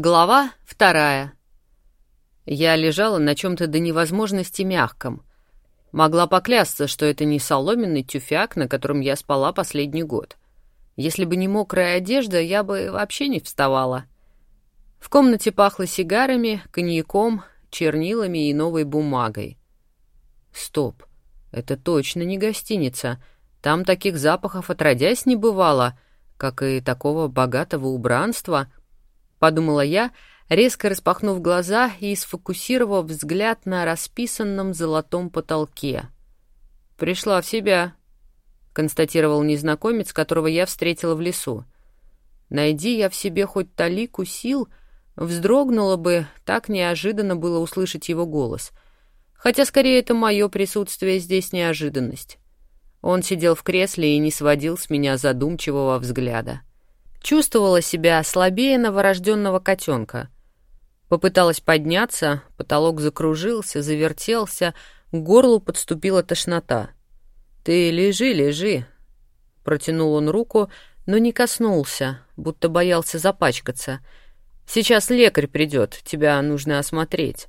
Глава вторая. Я лежала на чем-то до невозможности мягком. Могла поклясться, что это не соломенный тюфяк, на котором я спала последний год. Если бы не мокрая одежда, я бы вообще не вставала. В комнате пахло сигарами, коньяком, чернилами и новой бумагой. Стоп, это точно не гостиница. Там таких запахов отродясь не бывало, как и такого богатого убранства —— подумала я, резко распахнув глаза и сфокусировав взгляд на расписанном золотом потолке. «Пришла в себя», — констатировал незнакомец, которого я встретила в лесу. «Найди я в себе хоть талику сил», вздрогнула бы, так неожиданно было услышать его голос. Хотя, скорее, это мое присутствие здесь неожиданность. Он сидел в кресле и не сводил с меня задумчивого взгляда. Чувствовала себя слабее новорожденного котенка. Попыталась подняться, потолок закружился, завертелся, к горлу подступила тошнота. «Ты лежи, лежи», — протянул он руку, но не коснулся, будто боялся запачкаться. «Сейчас лекарь придет, тебя нужно осмотреть».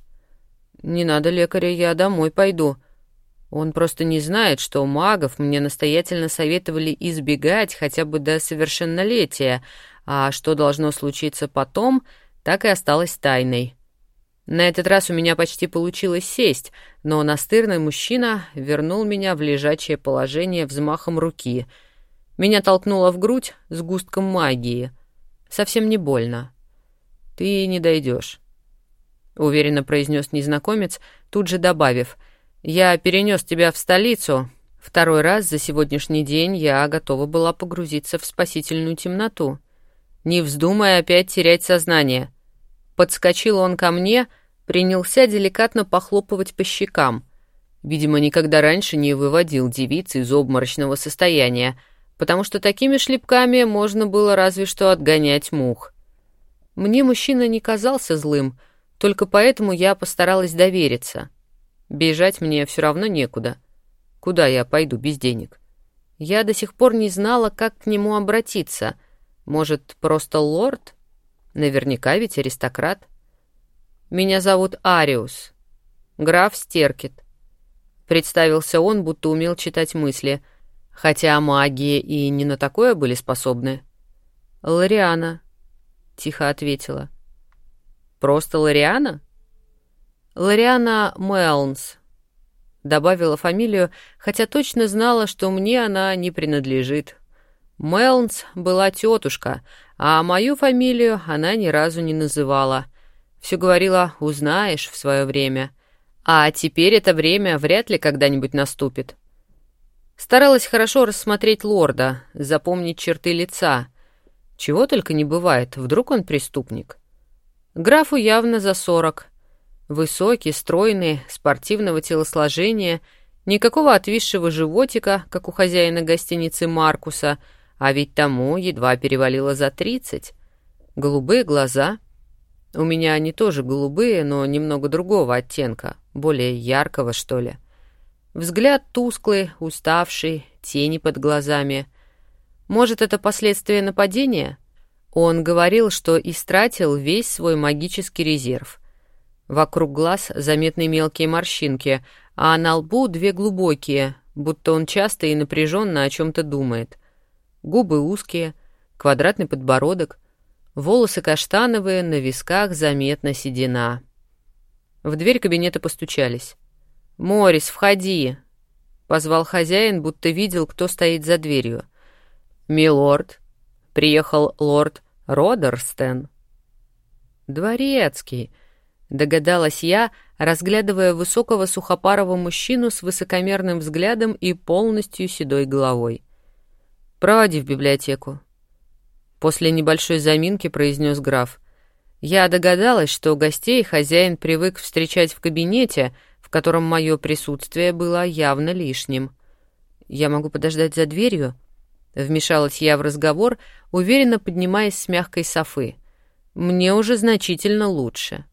«Не надо лекаря, я домой пойду», — он просто не знает, что магов мне настоятельно советовали избегать хотя бы до совершеннолетия, а что должно случиться потом, так и осталось тайной. На этот раз у меня почти получилось сесть, но настырный мужчина вернул меня в лежачее положение взмахом руки. Меня толкнуло в грудь с густком магии. Совсем не больно. «Ты не дойдешь», — уверенно произнес незнакомец, тут же добавив — я перенес тебя в столицу. Второй раз за сегодняшний день я готова была погрузиться в спасительную темноту. Не вздумай опять терять сознание. Подскочил он ко мне, принялся деликатно похлопывать по щекам. Видимо, никогда раньше не выводил девиц из обморочного состояния, потому что такими шлепками можно было разве что отгонять мух. Мне мужчина не казался злым, только поэтому я постаралась довериться — Бежать мне все равно некуда. Куда я пойду без денег? Я до сих пор не знала, как к нему обратиться. Может, просто лорд? Наверняка ведь аристократ. Меня зовут Ариус. Граф Стеркет. Представился он, будто умел читать мысли, хотя магии и не на такое были способны. «Лориана», — тихо ответила. «Просто Лориана?» Лориана Мэлнс. Добавила фамилию, хотя точно знала, что мне она не принадлежит. Мэлнс была тетушка, а мою фамилию она ни разу не называла. Все говорила «узнаешь» в свое время. А теперь это время вряд ли когда-нибудь наступит. Старалась хорошо рассмотреть лорда, запомнить черты лица. Чего только не бывает, вдруг он преступник. Графу явно за сорок, Высокий, стройный, спортивного телосложения, никакого отвисшего животика, как у хозяина гостиницы Маркуса, а ведь тому едва перевалило за тридцать. Голубые глаза. У меня они тоже голубые, но немного другого оттенка, более яркого, что ли. Взгляд тусклый, уставший, тени под глазами. Может, это последствия нападения? Он говорил, что истратил весь свой магический резерв. Вокруг глаз заметны мелкие морщинки, а на лбу две глубокие, будто он часто и напряженно о чем-то думает. Губы узкие, квадратный подбородок, волосы каштановые, на висках заметна седина. В дверь кабинета постучались. «Морис, входи!» — позвал хозяин, будто видел, кто стоит за дверью. «Милорд!» — приехал лорд Родерстен. «Дворецкий!» Догадалась я, разглядывая высокого сухопарого мужчину с высокомерным взглядом и полностью седой головой. «Проводи в библиотеку». После небольшой заминки произнес граф. Я догадалась, что гостей хозяин привык встречать в кабинете, в котором мое присутствие было явно лишним. «Я могу подождать за дверью?» Вмешалась я в разговор, уверенно поднимаясь с мягкой софы. «Мне уже значительно лучше».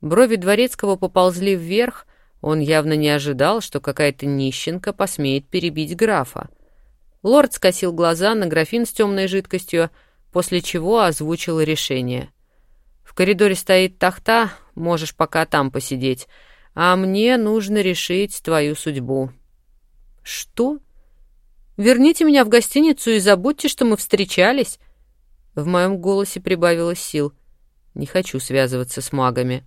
Брови дворецкого поползли вверх, он явно не ожидал, что какая-то нищенка посмеет перебить графа. Лорд скосил глаза на графин с темной жидкостью, после чего озвучил решение. коридоре стоит тахта, можешь пока там посидеть, а мне нужно решить твою судьбу». «Что? Верните меня в гостиницу и забудьте, что мы встречались?» В моем голосе прибавилось сил. «Не хочу связываться с магами».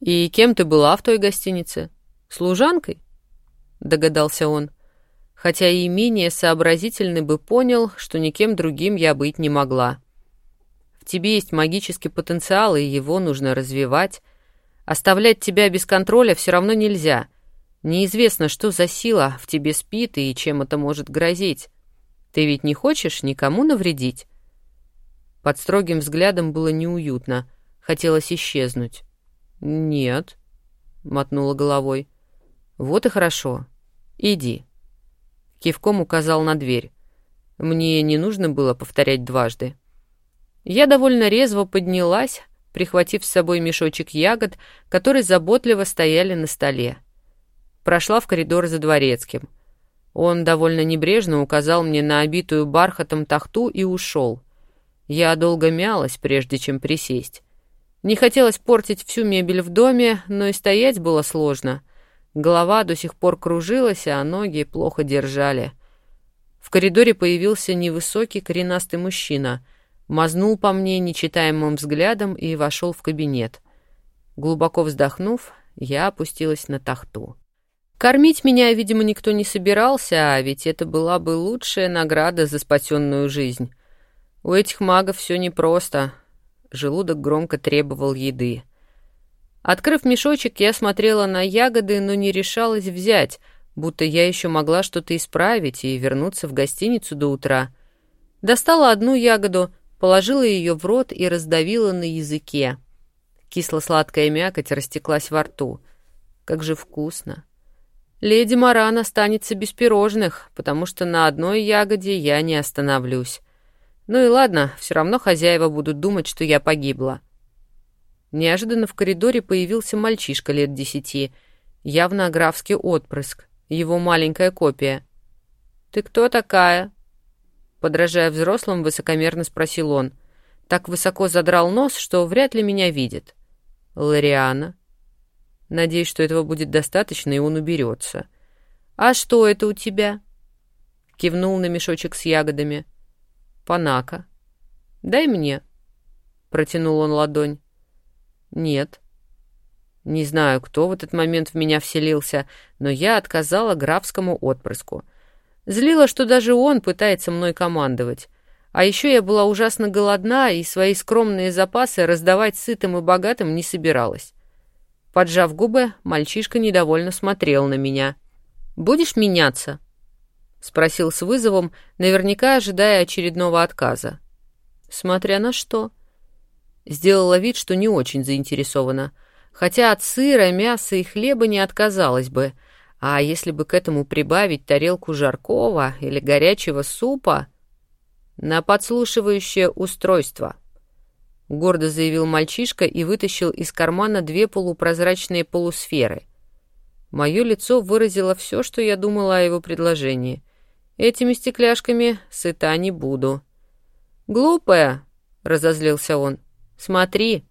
«И кем ты была в той гостинице? Служанкой?» — догадался он. Хотя и менее сообразительный бы понял, что никем другим я быть не могла. В тебе есть магический потенциал, и его нужно развивать. Оставлять тебя без контроля все равно нельзя — Неизвестно, что за сила в тебе спит и чем это может грозить. Ты ведь не хочешь никому навредить?» Под строгим взглядом было неуютно. Хотелось исчезнуть. «Нет», — мотнула головой. «Вот и хорошо. Иди». Кивком указал на дверь. Мне не нужно было повторять дважды. Я довольно резво поднялась, прихватив с собой мешочек ягод, которые заботливо стояли на столе прошла в коридор за дворецким. Он довольно небрежно указал мне на обитую бархатом тахту и ушел. Я долго мялась, прежде чем присесть. Не хотелось портить всю мебель в доме, но и стоять было сложно. Голова до сих пор кружилась, а ноги плохо держали. В коридоре появился невысокий коренастый мужчина, мазнул по мне нечитаемым взглядом и вошел в кабинет. Глубоко вздохнув, я опустилась на тахту. Кормить меня, видимо, никто не собирался, а ведь это была бы лучшая награда за спасенную жизнь. У этих магов все непросто. Желудок громко требовал еды. Открыв мешочек, я смотрела на ягоды, но не решалась взять, будто я еще могла что-то исправить и вернуться в гостиницу до утра. Достала одну ягоду, положила ее в рот и раздавила на языке. Кисло-сладкая мякоть растеклась во рту. Как же вкусно! Леди Маран останется без пирожных, потому что на одной ягоде я не остановлюсь. Ну и ладно, все равно хозяева будут думать, что я погибла. Неожиданно в коридоре появился мальчишка лет десяти, явно графский отпрыск, его маленькая копия. «Ты кто такая?» Подражая взрослым, высокомерно спросил он. Так высоко задрал нос, что вряд ли меня видит. «Лориана», Надеюсь, что этого будет достаточно, и он уберется. «А что это у тебя?» Кивнул на мешочек с ягодами. «Панака». «Дай мне». Протянул он ладонь. «Нет». Не знаю, кто в этот момент в меня вселился, но я отказала графскому отпрыску. Злила, что даже он пытается мной командовать. А еще я была ужасно голодна, и свои скромные запасы раздавать сытым и богатым не собиралась. Поджав губы, мальчишка недовольно смотрел на меня. «Будешь меняться?» — спросил с вызовом, наверняка ожидая очередного отказа. «Смотря на что?» Сделала вид, что не очень заинтересована. Хотя от сыра, мяса и хлеба не отказалась бы. А если бы к этому прибавить тарелку жаркого или горячего супа... На подслушивающее устройство — гордо заявил мальчишка и вытащил из кармана две полупрозрачные полусферы. Мое лицо выразило все, что я думала о его предложении. Этими стекляшками сыта не буду. «Глупая!» — разозлился он. «Смотри!»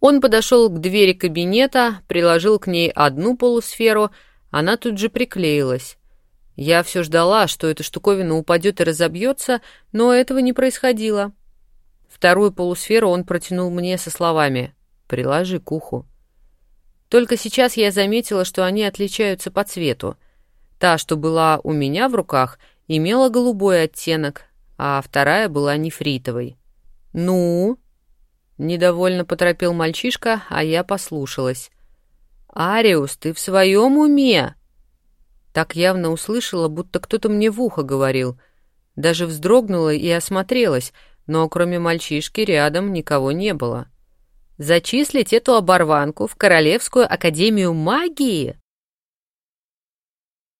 Он подошел к двери кабинета, приложил к ней одну полусферу, она тут же приклеилась. Я все ждала, что эта штуковина упадет и разобьется, но этого не происходило. Вторую полусферу он протянул мне со словами «Приложи к уху». Только сейчас я заметила, что они отличаются по цвету. Та, что была у меня в руках, имела голубой оттенок, а вторая была нефритовой. «Ну?» — недовольно поторопил мальчишка, а я послушалась. «Ариус, ты в своем уме?» Так явно услышала, будто кто-то мне в ухо говорил. Даже вздрогнула и осмотрелась — но кроме мальчишки рядом никого не было. Зачислить эту оборванку в Королевскую академию магии?